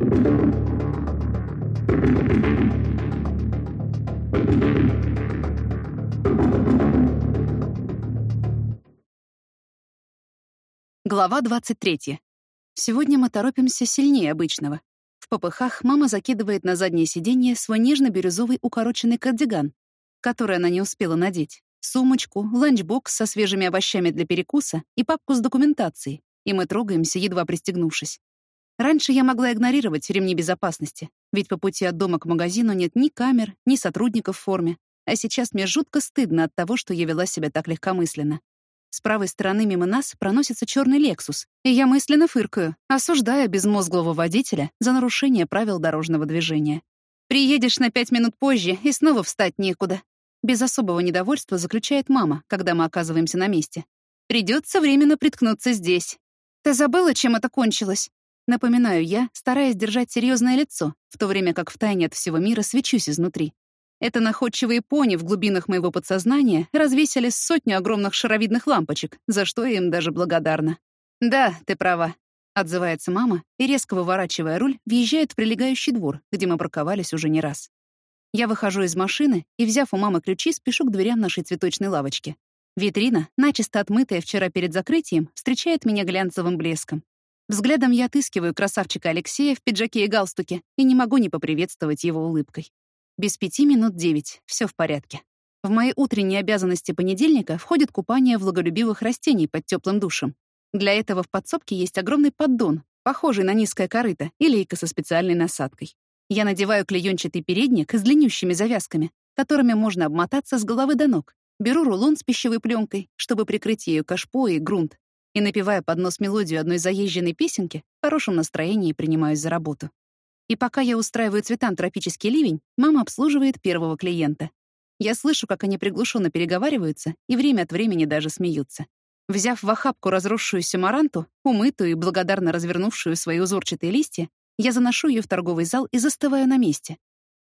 Глава 23. Сегодня мы торопимся сильнее обычного. Впопыхах мама закидывает на заднее сиденье свой нежно-бирюзовый укороченный кардиган, который она не успела надеть, сумочку, ланчбокс со свежими овощами для перекуса и папку с документацией, и мы трогаемся, едва пристегнувшись. Раньше я могла игнорировать ремни безопасности, ведь по пути от дома к магазину нет ни камер, ни сотрудников в форме, а сейчас мне жутко стыдно от того, что я вела себя так легкомысленно. С правой стороны мимо нас проносится черный «Лексус», и я мысленно фыркаю, осуждая безмозглого водителя за нарушение правил дорожного движения. «Приедешь на пять минут позже, и снова встать некуда». Без особого недовольства заключает мама, когда мы оказываемся на месте. «Придется временно приткнуться здесь». «Ты забыла, чем это кончилось?» Напоминаю я, стараясь держать серьезное лицо, в то время как втайне от всего мира свечусь изнутри. Это находчивые пони в глубинах моего подсознания развесили сотню огромных шаровидных лампочек, за что я им даже благодарна. «Да, ты права», — отзывается мама и, резко выворачивая руль, въезжает в прилегающий двор, где мы парковались уже не раз. Я выхожу из машины и, взяв у мамы ключи, спешу к дверям нашей цветочной лавочки. Витрина, начисто отмытая вчера перед закрытием, встречает меня глянцевым блеском. Взглядом я отыскиваю красавчика Алексея в пиджаке и галстуке и не могу не поприветствовать его улыбкой. Без пяти минут девять. Все в порядке. В мои утренние обязанности понедельника входит купание влаголюбивых растений под теплым душем. Для этого в подсобке есть огромный поддон, похожий на низкое корыто и лейка со специальной насадкой. Я надеваю клеенчатый передник с длиннющими завязками, которыми можно обмотаться с головы до ног. Беру рулон с пищевой пленкой, чтобы прикрыть ею кашпо и грунт, и, напевая под нос мелодию одной заезженной песенки, в хорошем настроении принимаюсь за работу. И пока я устраиваю цветам тропический ливень, мама обслуживает первого клиента. Я слышу, как они приглушенно переговариваются и время от времени даже смеются. Взяв в охапку разросшуюся маранту, умытую и благодарно развернувшую свои узорчатые листья, я заношу ее в торговый зал и застываю на месте.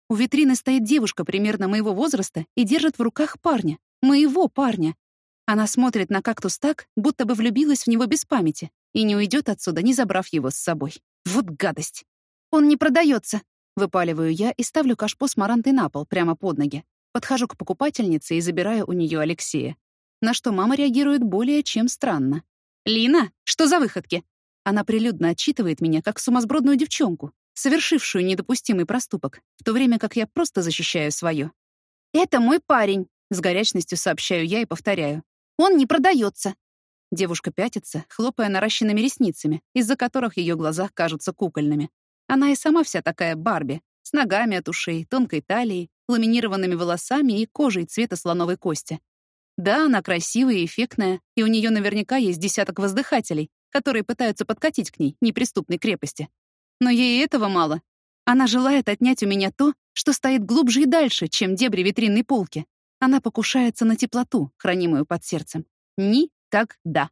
У витрины стоит девушка примерно моего возраста и держит в руках парня. Моего парня. Она смотрит на кактус так, будто бы влюбилась в него без памяти и не уйдет отсюда, не забрав его с собой. Вот гадость. «Он не продается, выпаливаю я и ставлю кашпо с марантой на пол, прямо под ноги. Подхожу к покупательнице и забираю у нее Алексея. На что мама реагирует более чем странно. «Лина, что за выходки?» Она прилюдно отчитывает меня, как сумасбродную девчонку, совершившую недопустимый проступок, в то время как я просто защищаю свое. «Это мой парень», — с горячностью сообщаю я и повторяю. «Он не продается. Девушка пятится, хлопая наращенными ресницами, из-за которых ее глаза кажутся кукольными. Она и сама вся такая Барби, с ногами от ушей, тонкой талией, ламинированными волосами и кожей цвета слоновой кости. Да, она красивая и эффектная, и у нее наверняка есть десяток воздыхателей, которые пытаются подкатить к ней, неприступной крепости. Но ей этого мало. Она желает отнять у меня то, что стоит глубже и дальше, чем дебри витринной полки. Она покушается на теплоту, хранимую под сердцем. Никогда.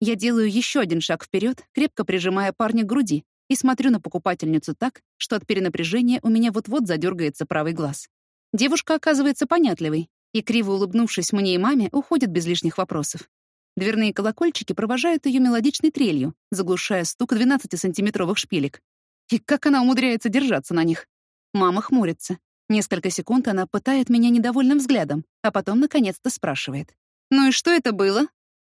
Я делаю еще один шаг вперед, крепко прижимая парня к груди, и смотрю на покупательницу так, что от перенапряжения у меня вот-вот задергается правый глаз. Девушка оказывается понятливой, и, криво улыбнувшись мне и маме, уходит без лишних вопросов. Дверные колокольчики провожают ее мелодичной трелью, заглушая стук 12-сантиметровых шпилек. И как она умудряется держаться на них? Мама хмурится. Несколько секунд она пытает меня недовольным взглядом, а потом, наконец-то, спрашивает. «Ну и что это было?»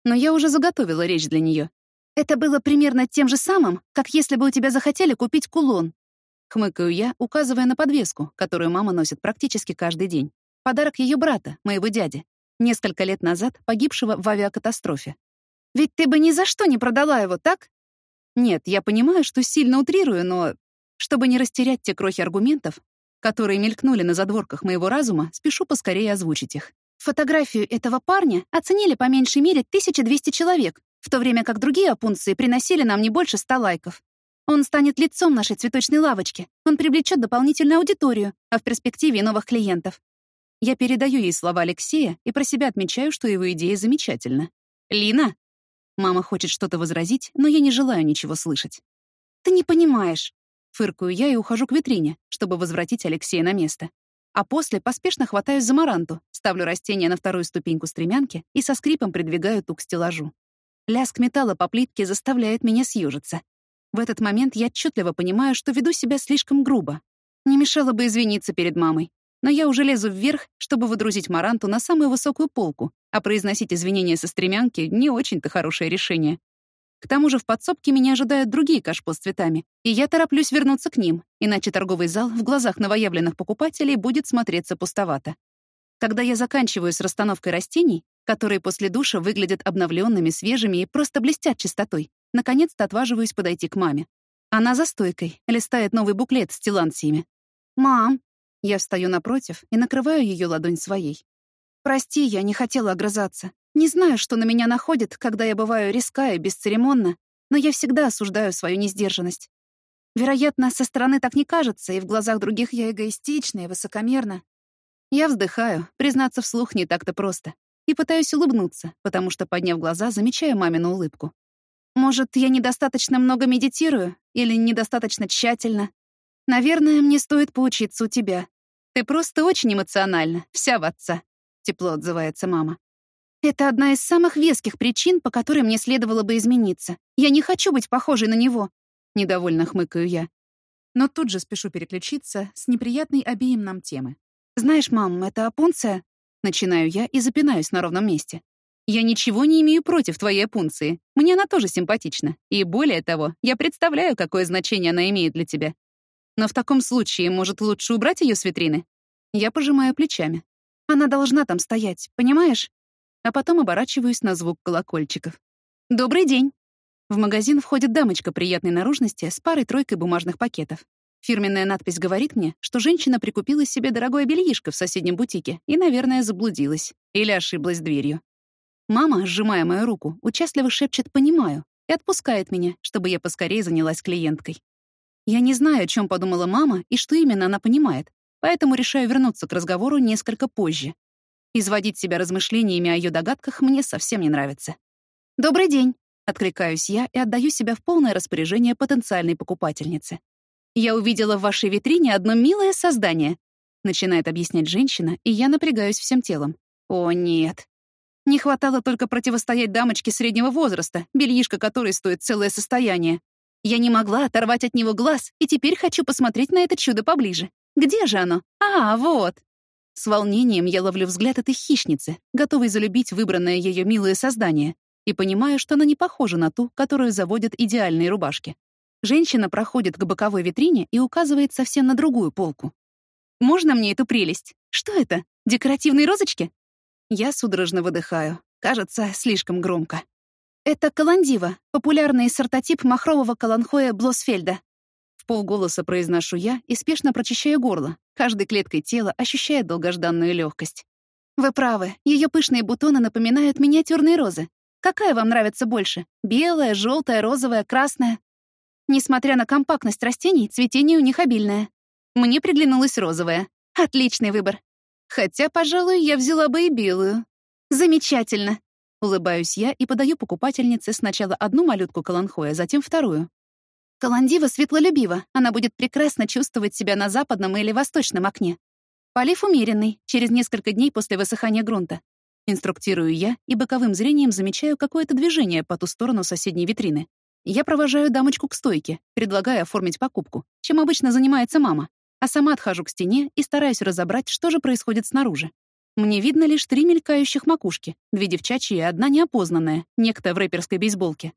Но я уже заготовила речь для нее, это было примерно тем же самым, как если бы у тебя захотели купить кулон. Хмыкаю я, указывая на подвеску, которую мама носит практически каждый день. Подарок ее брата, моего дяди, несколько лет назад погибшего в авиакатастрофе. Ведь ты бы ни за что не продала его, так? Нет, я понимаю, что сильно утрирую, но... Чтобы не растерять те крохи аргументов, которые мелькнули на задворках моего разума, спешу поскорее озвучить их. Фотографию этого парня оценили по меньшей мере 1200 человек, в то время как другие опунции приносили нам не больше ста лайков. Он станет лицом нашей цветочной лавочки. Он привлечет дополнительную аудиторию, а в перспективе новых клиентов. Я передаю ей слова Алексея и про себя отмечаю, что его идея замечательна. «Лина!» Мама хочет что-то возразить, но я не желаю ничего слышать. «Ты не понимаешь!» Фыркаю я и ухожу к витрине, чтобы возвратить Алексея на место. А после поспешно хватаюсь за маранту, ставлю растение на вторую ступеньку стремянки и со скрипом придвигаю ту к стеллажу. Лязг металла по плитке заставляет меня съежиться. В этот момент я отчетливо понимаю, что веду себя слишком грубо. Не мешало бы извиниться перед мамой. Но я уже лезу вверх, чтобы выдрузить Маранту на самую высокую полку, а произносить извинения со стремянки — не очень-то хорошее решение. К тому же в подсобке меня ожидают другие кашпо с цветами, и я тороплюсь вернуться к ним, иначе торговый зал в глазах новоявленных покупателей будет смотреться пустовато. Когда я заканчиваю с расстановкой растений, которые после душа выглядят обновленными, свежими и просто блестят чистотой, наконец-то отваживаюсь подойти к маме. Она за стойкой, листает новый буклет с тилансиями. «Мам!» Я встаю напротив и накрываю ее ладонь своей. «Прости, я не хотела огрызаться. Не знаю, что на меня находит, когда я бываю резка и бесцеремонна, но я всегда осуждаю свою несдержанность. Вероятно, со стороны так не кажется, и в глазах других я эгоистична и высокомерна. Я вздыхаю, признаться вслух не так-то просто, и пытаюсь улыбнуться, потому что, подняв глаза, замечаю мамину улыбку. Может, я недостаточно много медитирую или недостаточно тщательно? Наверное, мне стоит поучиться у тебя. Ты просто очень эмоциональна, вся в отца. Тепло отзывается мама. Это одна из самых веских причин, по которой мне следовало бы измениться. Я не хочу быть похожей на него. Недовольно хмыкаю я. Но тут же спешу переключиться с неприятной обеим нам темы. «Знаешь, мам, это опунция?» Начинаю я и запинаюсь на ровном месте. «Я ничего не имею против твоей опунции. Мне она тоже симпатична. И более того, я представляю, какое значение она имеет для тебя. Но в таком случае, может, лучше убрать ее с витрины? Я пожимаю плечами. Она должна там стоять, понимаешь? А потом оборачиваюсь на звук колокольчиков. «Добрый день!» В магазин входит дамочка приятной наружности с парой-тройкой бумажных пакетов. Фирменная надпись говорит мне, что женщина прикупила себе дорогое бельишко в соседнем бутике и, наверное, заблудилась или ошиблась дверью. Мама, сжимая мою руку, участливо шепчет «понимаю» и отпускает меня, чтобы я поскорее занялась клиенткой. Я не знаю, о чем подумала мама и что именно она понимает, поэтому решаю вернуться к разговору несколько позже. Изводить себя размышлениями о ее догадках мне совсем не нравится. «Добрый день!» — откликаюсь я и отдаю себя в полное распоряжение потенциальной покупательницы. «Я увидела в вашей витрине одно милое создание», — начинает объяснять женщина, и я напрягаюсь всем телом. «О, нет!» Не хватало только противостоять дамочке среднего возраста, бельишко которой стоит целое состояние. Я не могла оторвать от него глаз, и теперь хочу посмотреть на это чудо поближе. Где же оно? А, вот. С волнением я ловлю взгляд этой хищницы, готовой залюбить выбранное ее милое создание, и понимаю, что она не похожа на ту, которую заводят идеальные рубашки. Женщина проходит к боковой витрине и указывает совсем на другую полку. «Можно мне эту прелесть? Что это? Декоративные розочки?» Я судорожно выдыхаю. Кажется, слишком громко. Это каландива, популярный сортотип махрового каланхоя Блосфельда. В полголоса произношу я и спешно прочищаю горло, каждой клеткой тела ощущая долгожданную легкость. Вы правы, ее пышные бутоны напоминают миниатюрные розы. Какая вам нравится больше? Белая, желтая, розовая, красная? Несмотря на компактность растений, цветение у них обильное. Мне приглянулась розовая. Отличный выбор. Хотя, пожалуй, я взяла бы и белую. Замечательно. Улыбаюсь я и подаю покупательнице сначала одну малютку каланхоя, затем вторую. Каландива светлолюбива, она будет прекрасно чувствовать себя на западном или восточном окне. Полив умеренный, через несколько дней после высыхания грунта. Инструктирую я и боковым зрением замечаю какое-то движение по ту сторону соседней витрины. Я провожаю дамочку к стойке, предлагая оформить покупку, чем обычно занимается мама, а сама отхожу к стене и стараюсь разобрать, что же происходит снаружи. Мне видно лишь три мелькающих макушки, две девчачьи и одна неопознанная, некто в рэперской бейсболке.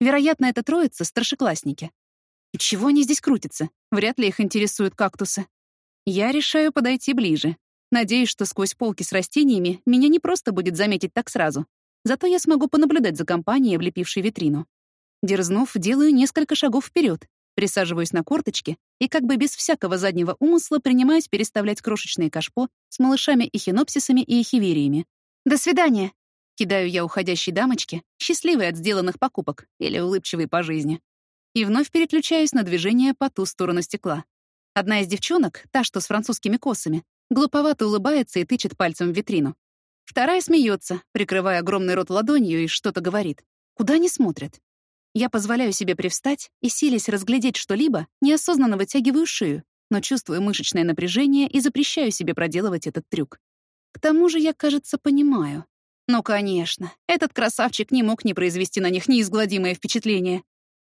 Вероятно, это троица — старшеклассники. И чего они здесь крутятся? Вряд ли их интересуют кактусы. Я решаю подойти ближе. Надеюсь, что сквозь полки с растениями меня не просто будет заметить так сразу. Зато я смогу понаблюдать за компанией, облепившей витрину. Дерзнув, делаю несколько шагов вперед Присаживаюсь на корточки и как бы без всякого заднего умысла принимаюсь переставлять крошечные кашпо с малышами эхинопсисами и эхивериями. «До свидания!» Кидаю я уходящей дамочке, счастливой от сделанных покупок или улыбчивой по жизни. И вновь переключаюсь на движение по ту сторону стекла. Одна из девчонок, та, что с французскими косами, глуповато улыбается и тычет пальцем в витрину. Вторая смеется, прикрывая огромный рот ладонью и что-то говорит. Куда они смотрят? Я позволяю себе привстать и, силясь разглядеть что-либо, неосознанно вытягиваю шею, но чувствую мышечное напряжение и запрещаю себе проделывать этот трюк. К тому же я, кажется, понимаю. Ну, конечно, этот красавчик не мог не произвести на них неизгладимое впечатление.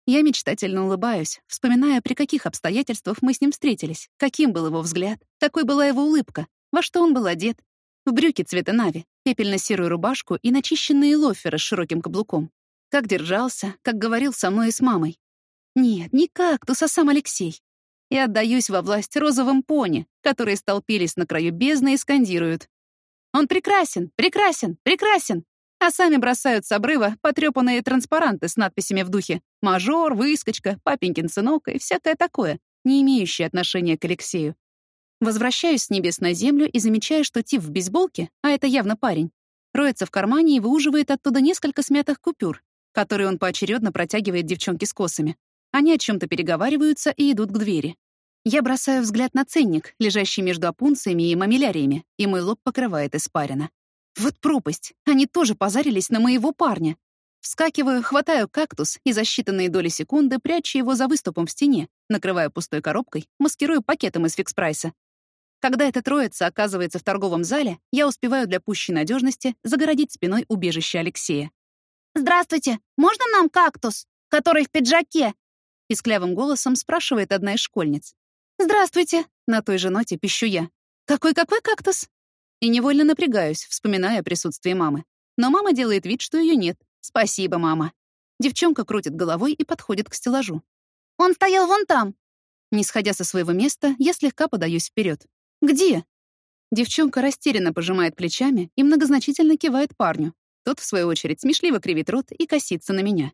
Я мечтательно улыбаюсь, вспоминая, при каких обстоятельствах мы с ним встретились, каким был его взгляд, какой была его улыбка, во что он был одет. В брюки цвета нави, пепельно-серую рубашку и начищенные лоферы с широким каблуком. Как держался, как говорил со мной и с мамой. Нет, не кактус, а сам Алексей. И отдаюсь во власть розовым пони, которые столпились на краю бездны и скандируют. «Он прекрасен! Прекрасен! Прекрасен!» А сами бросают с обрыва потрёпанные транспаранты с надписями в духе «Мажор», «Выскочка», «Папенькин сынок» и всякое такое, не имеющее отношения к Алексею. Возвращаюсь с небес на землю и замечаю, что тип в бейсболке, а это явно парень, роется в кармане и выуживает оттуда несколько смятых купюр, которые он поочередно протягивает девчонке с косами. Они о чем то переговариваются и идут к двери. Я бросаю взгляд на ценник, лежащий между опунциями и мамиляриями, и мой лоб покрывает испарина. Вот пропасть! Они тоже позарились на моего парня. Вскакиваю, хватаю кактус и за считанные доли секунды прячу его за выступом в стене, накрываю пустой коробкой, маскирую пакетом из фикс-прайса. Когда эта троица оказывается в торговом зале, я успеваю для пущей надежности загородить спиной убежище Алексея. «Здравствуйте! Можно нам кактус, который в пиджаке?» Писклявым голосом спрашивает одна из школьниц. «Здравствуйте!» — на той же ноте пищу я. «Какой-какой кактус?» И невольно напрягаюсь, вспоминая присутствие мамы. Но мама делает вид, что ее нет. «Спасибо, мама». Девчонка крутит головой и подходит к стеллажу. «Он стоял вон там!» Не сходя со своего места, я слегка подаюсь вперед. «Где?» Девчонка растерянно пожимает плечами и многозначительно кивает парню, тот, в свою очередь, смешливо кривит рот и косится на меня.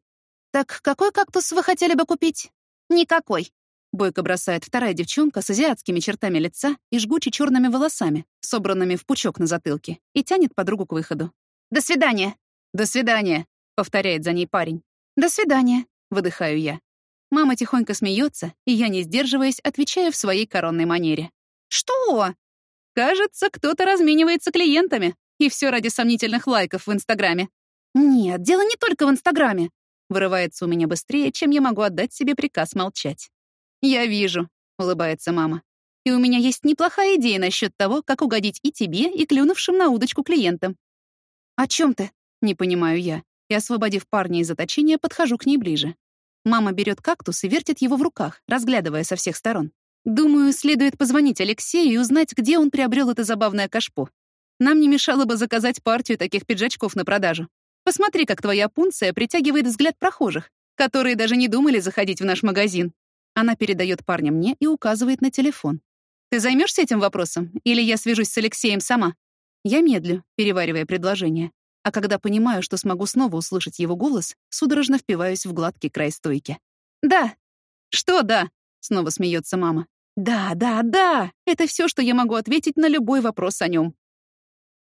«Так какой кактус вы хотели бы купить?» «Никакой», — бойко бросает вторая девчонка с азиатскими чертами лица и жгучи черными волосами, собранными в пучок на затылке, и тянет подругу к выходу. «До свидания!» «До свидания!» — повторяет за ней парень. «До свидания!» — выдыхаю я. Мама тихонько смеется, и я, не сдерживаясь, отвечаю в своей коронной манере. «Что?» «Кажется, кто-то разменивается клиентами», и все ради сомнительных лайков в Инстаграме. «Нет, дело не только в Инстаграме», — вырывается у меня быстрее, чем я могу отдать себе приказ молчать. «Я вижу», — улыбается мама. «И у меня есть неплохая идея насчет того, как угодить и тебе, и клюнувшим на удочку клиентам». «О чем ты?» — не понимаю я. И, освободив парня из заточения, подхожу к ней ближе. Мама берет кактус и вертит его в руках, разглядывая со всех сторон. Думаю, следует позвонить Алексею и узнать, где он приобрел это забавное кашпо. Нам не мешало бы заказать партию таких пиджачков на продажу. Посмотри, как твоя пунция притягивает взгляд прохожих, которые даже не думали заходить в наш магазин. Она передает парня мне и указывает на телефон. Ты займешься этим вопросом, или я свяжусь с Алексеем сама? Я медлю, переваривая предложение. А когда понимаю, что смогу снова услышать его голос, судорожно впиваюсь в гладкий край стойки. «Да». «Что «да»?» — снова смеется мама. «Да, да, да! Это все, что я могу ответить на любой вопрос о нем.